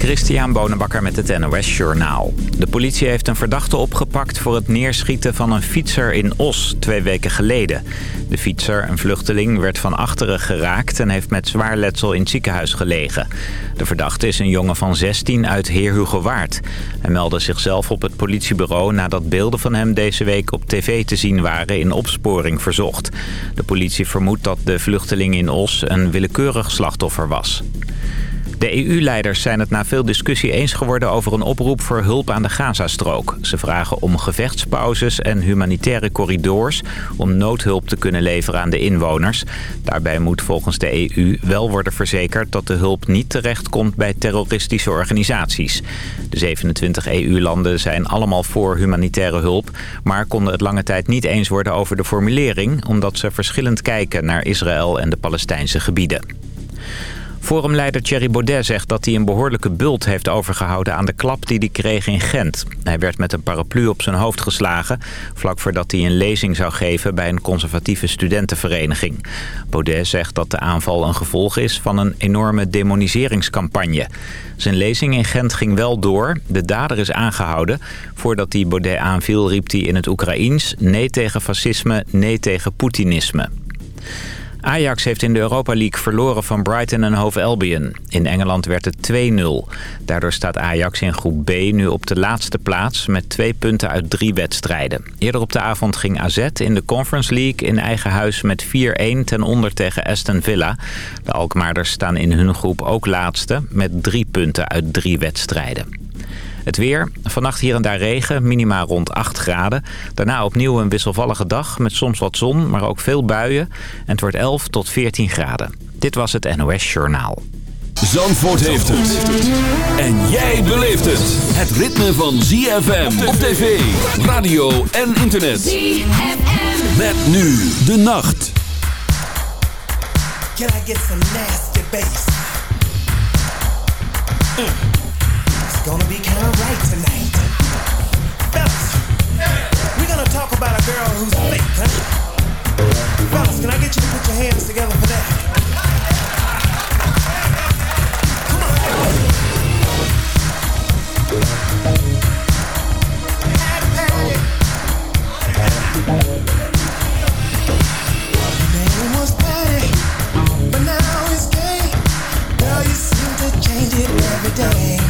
Christian Bonenbakker met het NOS Journaal. De politie heeft een verdachte opgepakt voor het neerschieten van een fietser in Os twee weken geleden. De fietser, een vluchteling, werd van achteren geraakt en heeft met zwaar letsel in het ziekenhuis gelegen. De verdachte is een jongen van 16 uit Heerhugowaard. Hij meldde zichzelf op het politiebureau nadat beelden van hem deze week op tv te zien waren in opsporing verzocht. De politie vermoedt dat de vluchteling in Os een willekeurig slachtoffer was. De EU-leiders zijn het na veel discussie eens geworden over een oproep voor hulp aan de Gazastrook. Ze vragen om gevechtspauzes en humanitaire corridors om noodhulp te kunnen leveren aan de inwoners. Daarbij moet volgens de EU wel worden verzekerd dat de hulp niet terechtkomt bij terroristische organisaties. De 27 EU-landen zijn allemaal voor humanitaire hulp, maar konden het lange tijd niet eens worden over de formulering, omdat ze verschillend kijken naar Israël en de Palestijnse gebieden. Forumleider Thierry Baudet zegt dat hij een behoorlijke bult heeft overgehouden aan de klap die hij kreeg in Gent. Hij werd met een paraplu op zijn hoofd geslagen, vlak voordat hij een lezing zou geven bij een conservatieve studentenvereniging. Baudet zegt dat de aanval een gevolg is van een enorme demoniseringscampagne. Zijn lezing in Gent ging wel door, de dader is aangehouden. Voordat hij Baudet aanviel riep hij in het Oekraïens nee tegen fascisme, nee tegen Poetinisme. Ajax heeft in de Europa League verloren van Brighton en Hove Albion. In Engeland werd het 2-0. Daardoor staat Ajax in groep B nu op de laatste plaats met twee punten uit drie wedstrijden. Eerder op de avond ging AZ in de Conference League in eigen huis met 4-1 ten onder tegen Aston Villa. De Alkmaarders staan in hun groep ook laatste met drie punten uit drie wedstrijden. Het weer. Vannacht hier en daar regen, minima rond 8 graden. Daarna opnieuw een wisselvallige dag met soms wat zon, maar ook veel buien. En het wordt 11 tot 14 graden. Dit was het NOS Journaal. Zandvoort heeft het. En jij beleeft het. Het ritme van ZFM op tv, radio en internet. ZFM. Met nu de nacht. Can I get some nasty bass? Mm. Gonna be kinda right tonight. Fellas, we're gonna talk about a girl who's fake, huh? Fellas, can I get you to put your hands together for that? Come name was but now it's gay. Girl, you seem to change it every day.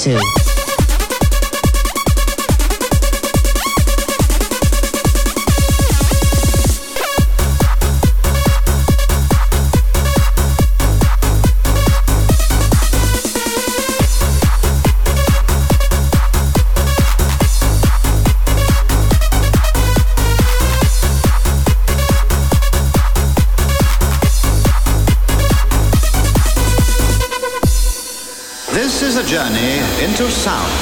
To is a journey into sound.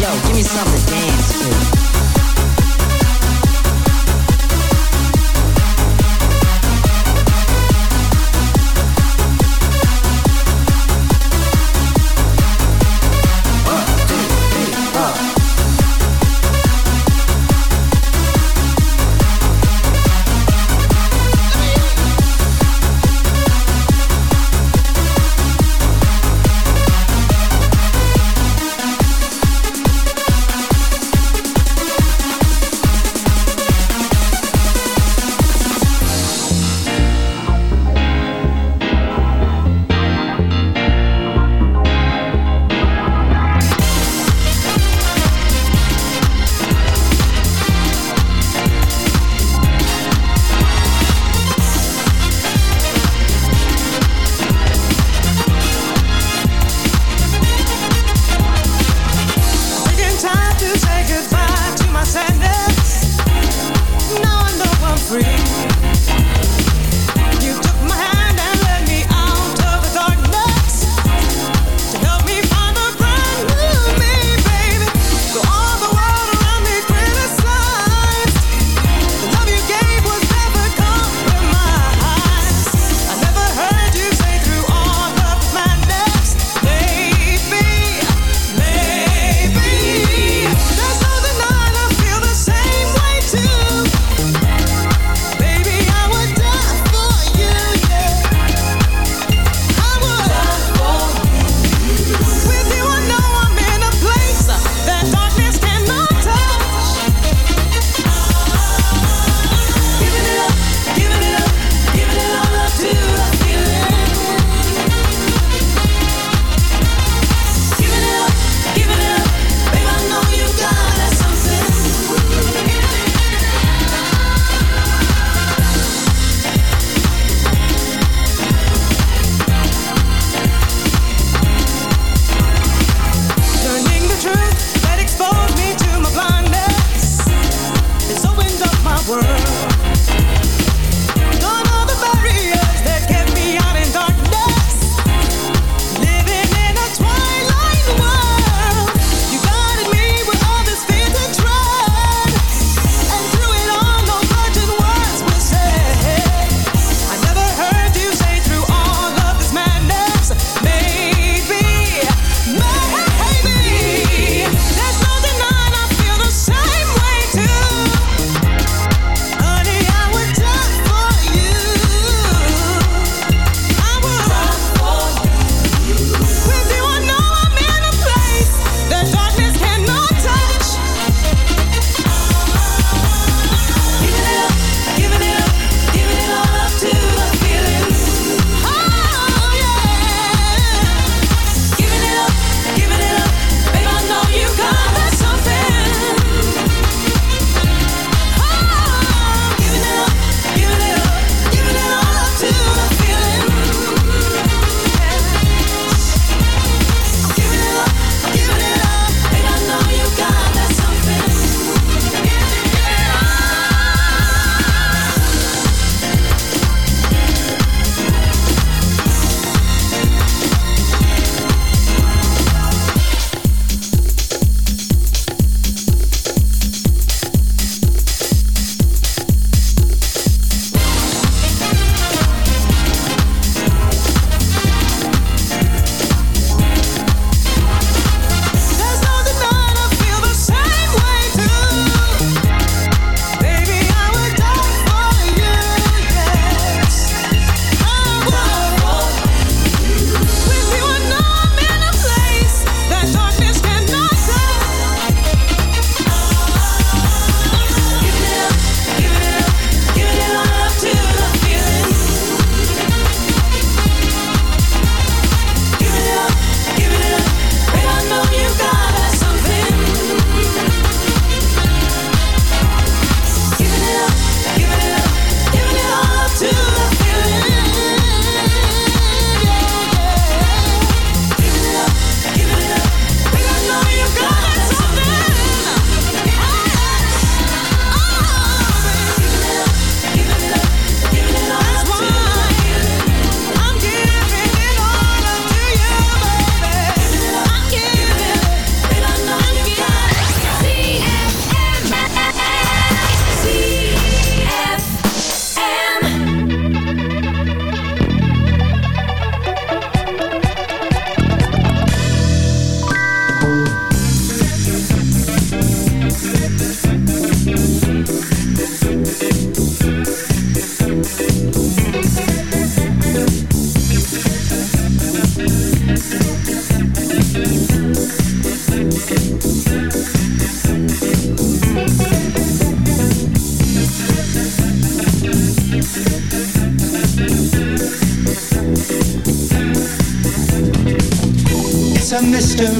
Yo, give me something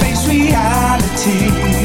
Face reality.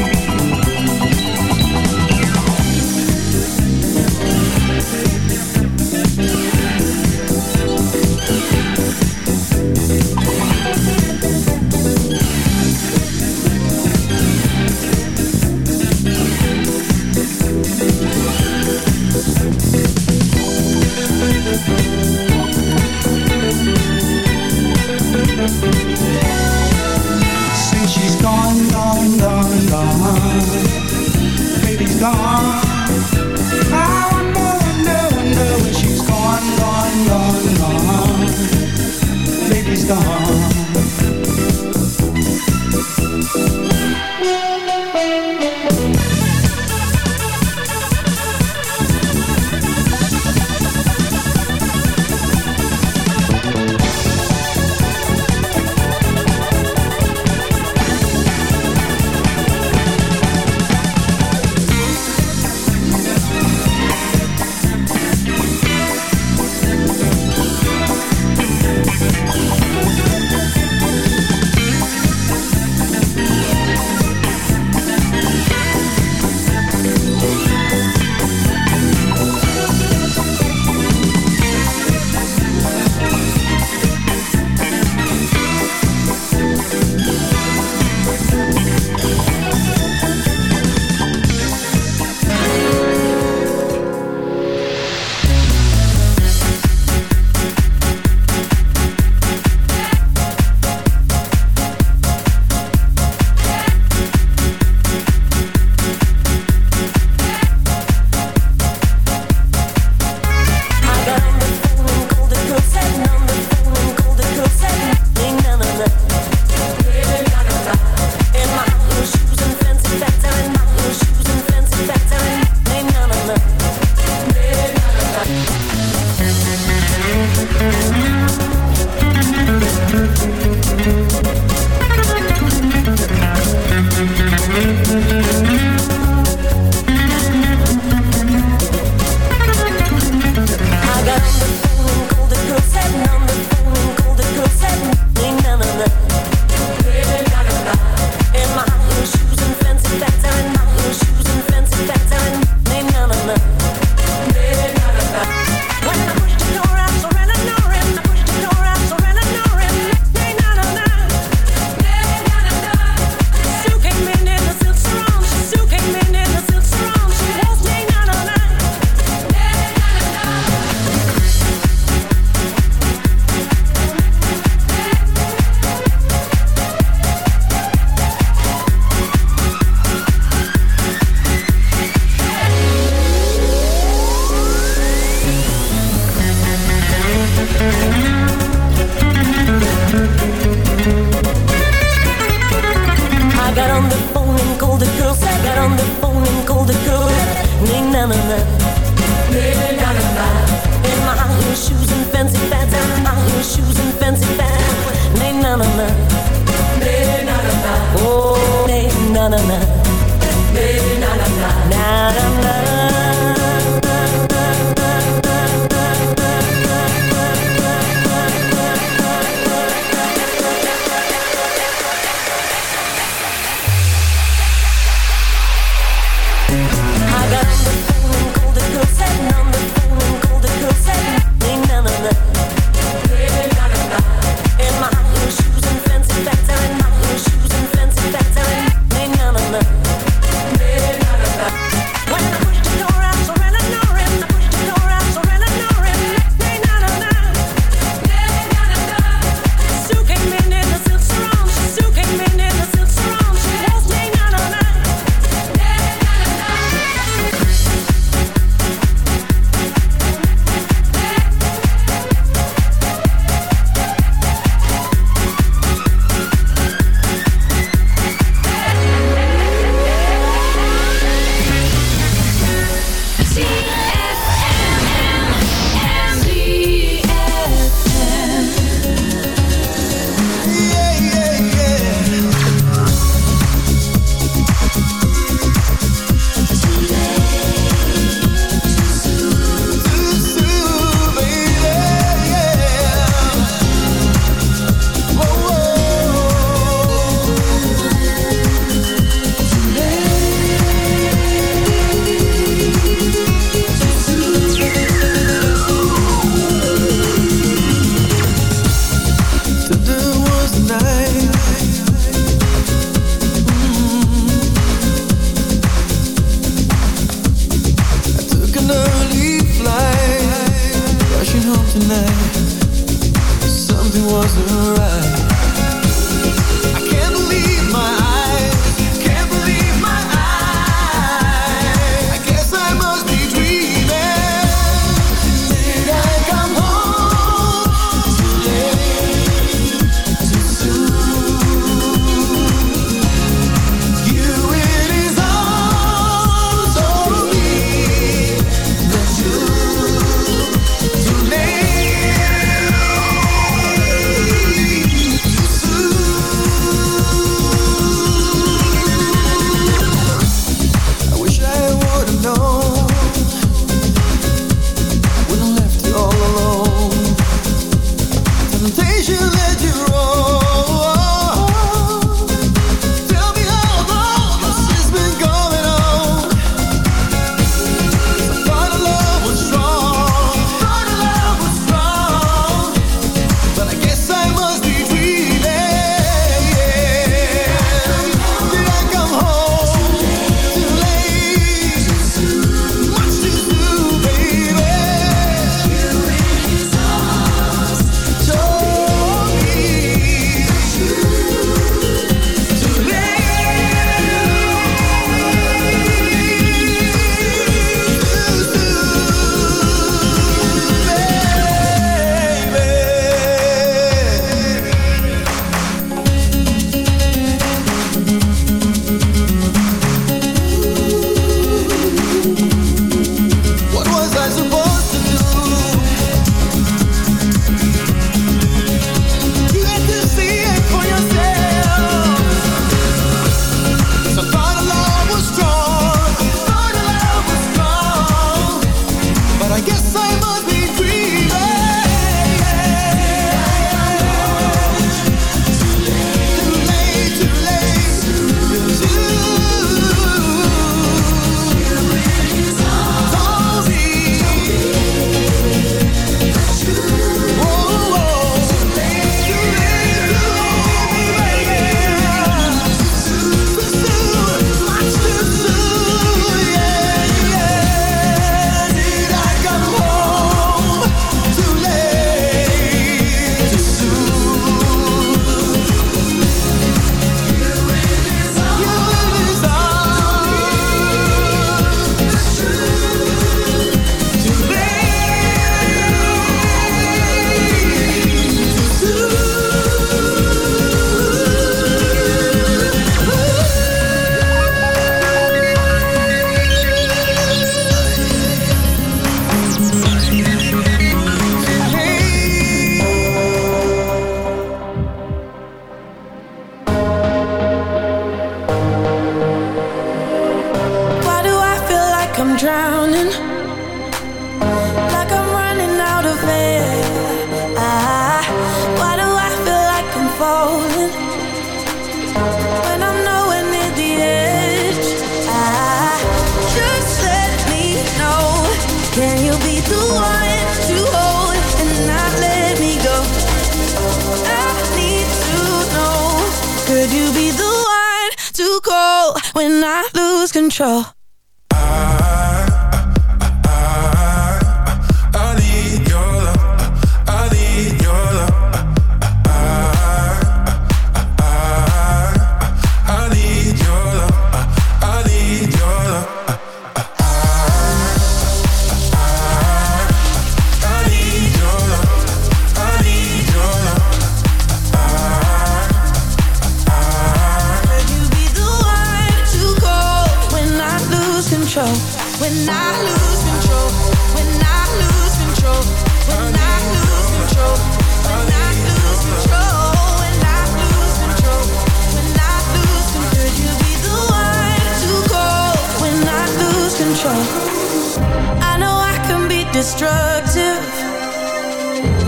destructive.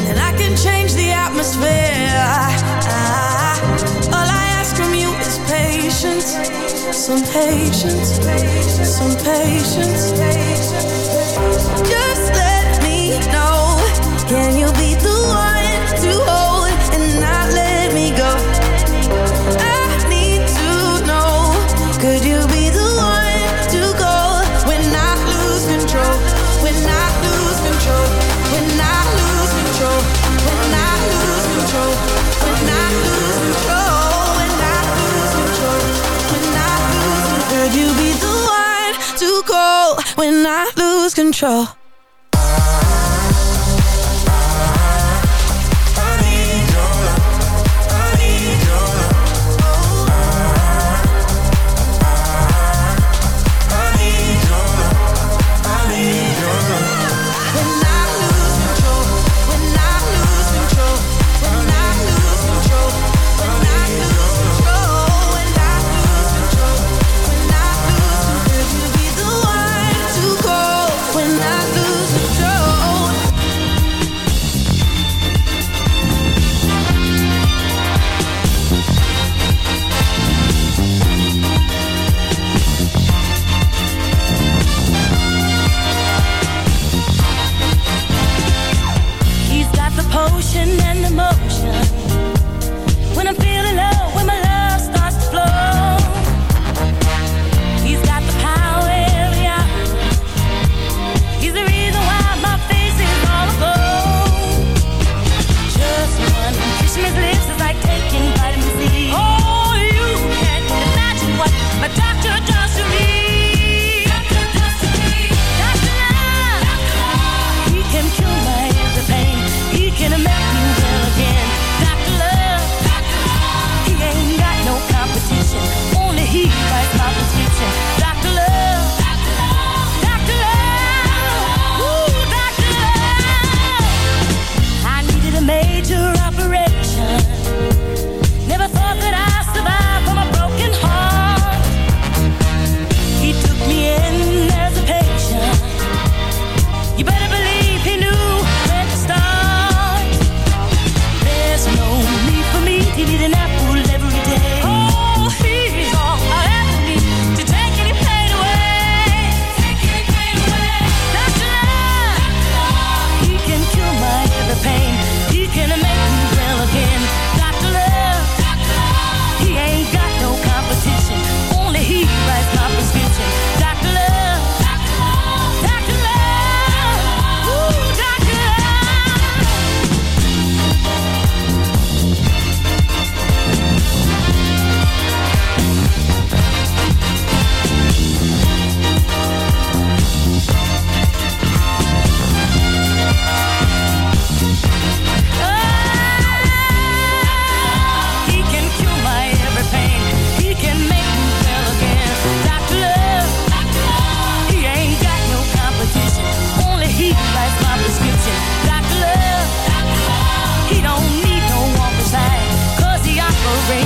And I can change the atmosphere. I, All I ask from you is patience. Some patience. Some patience. Just sure.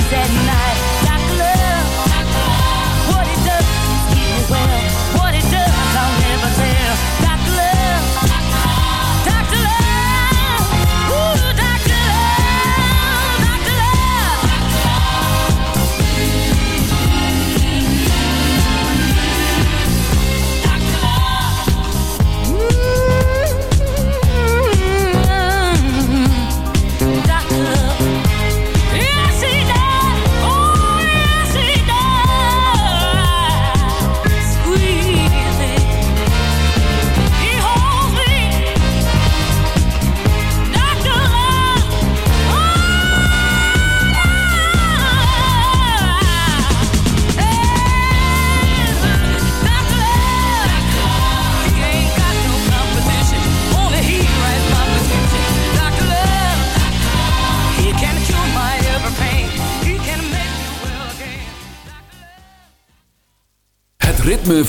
said